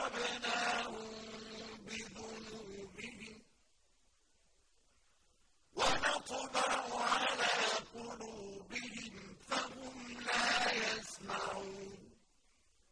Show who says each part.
Speaker 1: ضربنا